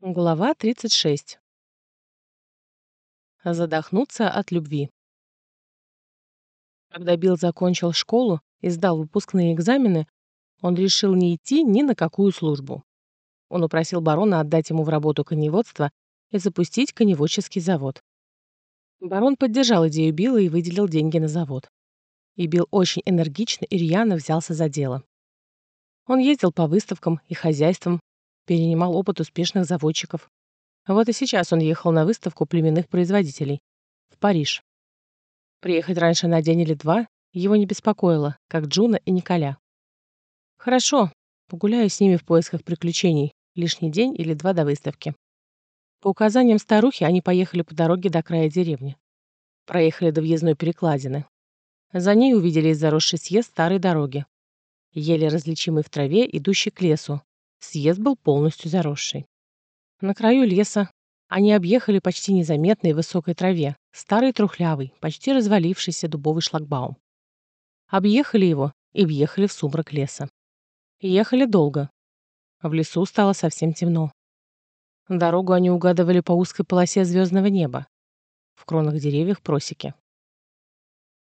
Глава 36. Задохнуться от любви. Когда Билл закончил школу и сдал выпускные экзамены, он решил не идти ни на какую службу. Он упросил барона отдать ему в работу коневодство и запустить коневодческий завод. Барон поддержал идею Билла и выделил деньги на завод. И Билл очень энергично и рьяно взялся за дело. Он ездил по выставкам и хозяйствам, перенимал опыт успешных заводчиков. Вот и сейчас он ехал на выставку племенных производителей в Париж. Приехать раньше на день или два его не беспокоило, как Джуна и Николя. Хорошо, погуляю с ними в поисках приключений, лишний день или два до выставки. По указаниям старухи они поехали по дороге до края деревни. Проехали до въездной перекладины. За ней увидели заросший съезд старой дороги, еле различимый в траве, идущий к лесу, Съезд был полностью заросший. На краю леса они объехали почти незаметной высокой траве, старый трухлявый, почти развалившийся дубовый шлагбаум. Объехали его и въехали в сумрак леса. Ехали долго. В лесу стало совсем темно. Дорогу они угадывали по узкой полосе звездного неба. В кронах деревьев просеки.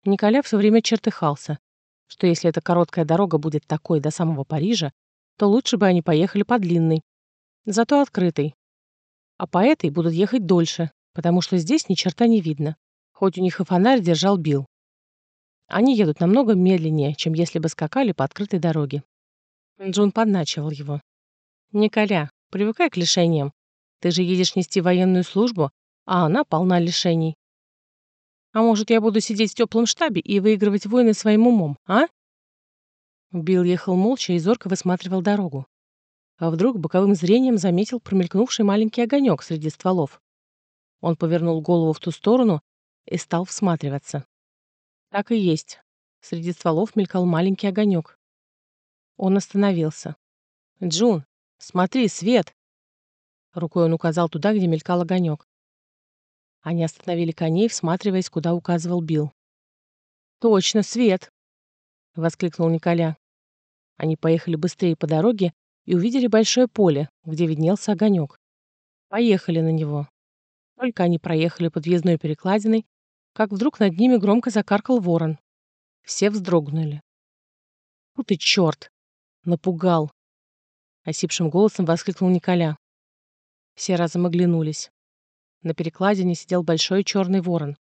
Николя все время чертыхался, что если эта короткая дорога будет такой до самого Парижа, то лучше бы они поехали по длинной, зато открытой. А по этой будут ехать дольше, потому что здесь ни черта не видно, хоть у них и фонарь держал Билл. Они едут намного медленнее, чем если бы скакали по открытой дороге. Джун подначивал его. «Николя, привыкай к лишениям. Ты же едешь нести военную службу, а она полна лишений. А может, я буду сидеть в теплом штабе и выигрывать войны своим умом, а?» Билл ехал молча и зорко высматривал дорогу. А вдруг боковым зрением заметил промелькнувший маленький огонек среди стволов. Он повернул голову в ту сторону и стал всматриваться. Так и есть. Среди стволов мелькал маленький огонек. Он остановился. «Джун, смотри, свет!» Рукой он указал туда, где мелькал огонек. Они остановили коней, всматриваясь, куда указывал Билл. «Точно, свет!» — воскликнул Николя. Они поехали быстрее по дороге и увидели большое поле, где виднелся огонек. Поехали на него. Только они проехали подъездной перекладиной, как вдруг над ними громко закаркал ворон. Все вздрогнули. «У ты черт!» «Напугал!» Осипшим голосом воскликнул Николя. Все разом оглянулись. На перекладине сидел большой черный ворон.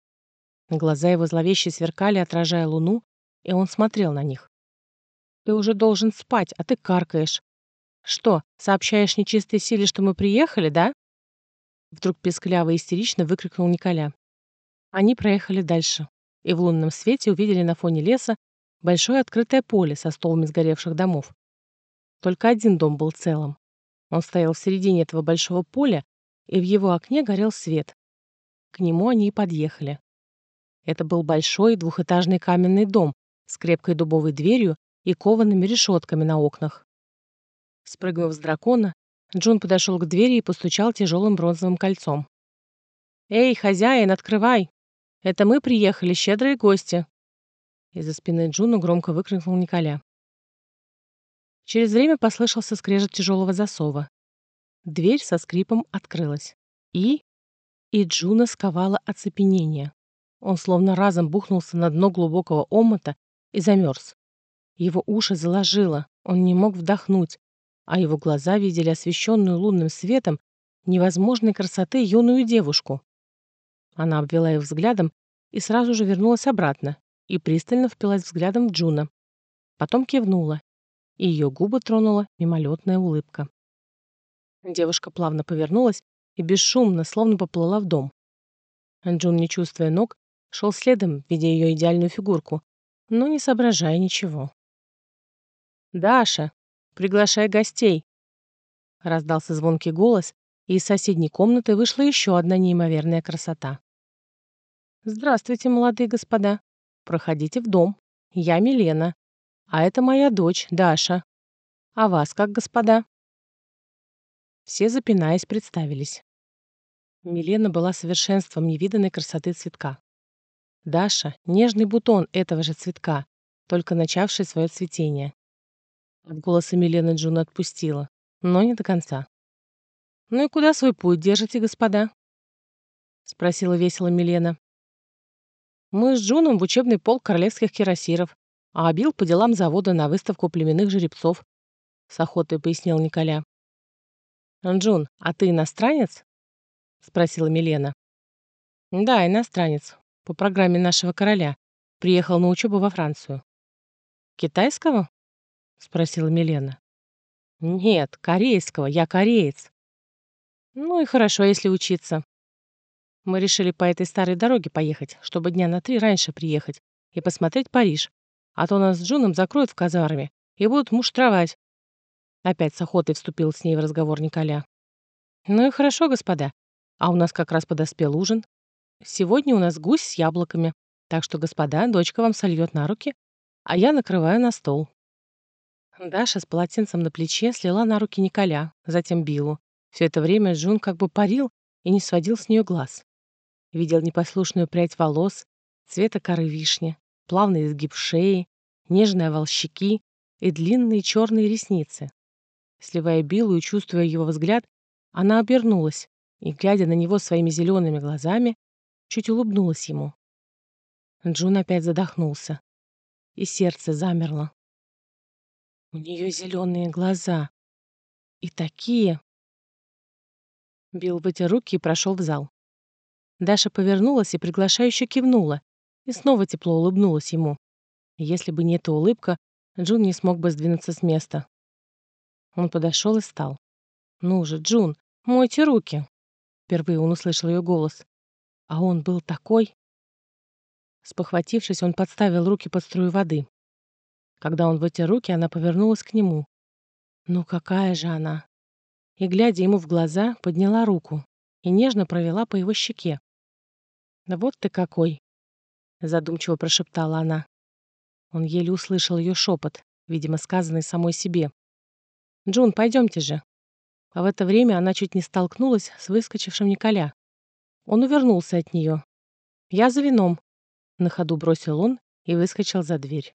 Глаза его зловеще сверкали, отражая луну, и он смотрел на них. Ты уже должен спать, а ты каркаешь. Что, сообщаешь нечистой силе, что мы приехали, да? Вдруг пескляво и истерично выкрикнул Николя. Они проехали дальше и в лунном свете увидели на фоне леса большое открытое поле со столбами сгоревших домов. Только один дом был целым. Он стоял в середине этого большого поля, и в его окне горел свет. К нему они и подъехали. Это был большой двухэтажный каменный дом с крепкой дубовой дверью и коваными решетками на окнах. Спрыгнув с дракона, Джун подошел к двери и постучал тяжелым бронзовым кольцом. «Эй, хозяин, открывай! Это мы приехали, щедрые гости!» Из-за спины Джуна громко выкрикнул Николя. Через время послышался скрежет тяжелого засова. Дверь со скрипом открылась. И... И Джуна сковало оцепенение. Он словно разом бухнулся на дно глубокого омута и замерз. Его уши заложило, он не мог вдохнуть, а его глаза видели освещенную лунным светом невозможной красоты юную девушку. Она обвела их взглядом и сразу же вернулась обратно и пристально впилась взглядом в Джуна. Потом кивнула, и ее губы тронула мимолетная улыбка. Девушка плавно повернулась и бесшумно, словно поплыла в дом. Джун, не чувствуя ног, шел следом, видя ее идеальную фигурку, но не соображая ничего. «Даша, приглашай гостей!» Раздался звонкий голос, и из соседней комнаты вышла еще одна неимоверная красота. «Здравствуйте, молодые господа. Проходите в дом. Я Милена. А это моя дочь, Даша. А вас как, господа?» Все, запинаясь, представились. Милена была совершенством невиданной красоты цветка. Даша — нежный бутон этого же цветка, только начавший свое цветение. От голоса Милены Джун отпустила, но не до конца. «Ну и куда свой путь держите, господа?» — спросила весело Милена. «Мы с Джуном в учебный полк королевских кирасиров, а Билл по делам завода на выставку племенных жеребцов», — с охотой пояснил Николя. «Джун, а ты иностранец?» — спросила Милена. «Да, иностранец. По программе нашего короля. Приехал на учебу во Францию». «Китайского?» — спросила Милена. «Нет, корейского. Я кореец». «Ну и хорошо, если учиться. Мы решили по этой старой дороге поехать, чтобы дня на три раньше приехать и посмотреть Париж. А то нас с Джуном закроют в казарме и будут муштровать. Опять с охотой вступил с ней в разговор Николя. «Ну и хорошо, господа. А у нас как раз подоспел ужин. Сегодня у нас гусь с яблоками. Так что, господа, дочка вам сольет на руки, а я накрываю на стол». Даша с полотенцем на плече слила на руки Николя, затем Биллу. Все это время Джун как бы парил и не сводил с нее глаз. Видел непослушную прядь волос, цвета коры вишни, плавный изгиб шеи, нежные волщики и длинные черные ресницы. Сливая Биллу и чувствуя его взгляд, она обернулась и, глядя на него своими зелеными глазами, чуть улыбнулась ему. Джун опять задохнулся, и сердце замерло. У нее зеленые глаза. И такие... Билл вытер руки и прошел в зал. Даша повернулась и приглашающе кивнула, и снова тепло улыбнулась ему. Если бы не эта улыбка, Джун не смог бы сдвинуться с места. Он подошел и стал. «Ну же, Джун, мойте руки!» Впервые он услышал ее голос. А он был такой... Спохватившись, он подставил руки под струю воды. Когда он вытер руки, она повернулась к нему. Ну какая же она! И, глядя ему в глаза, подняла руку и нежно провела по его щеке. «Да вот ты какой!» — задумчиво прошептала она. Он еле услышал ее шепот, видимо, сказанный самой себе. «Джун, пойдемте же». А в это время она чуть не столкнулась с выскочившим Николя. Он увернулся от нее. «Я за вином», — на ходу бросил он и выскочил за дверь.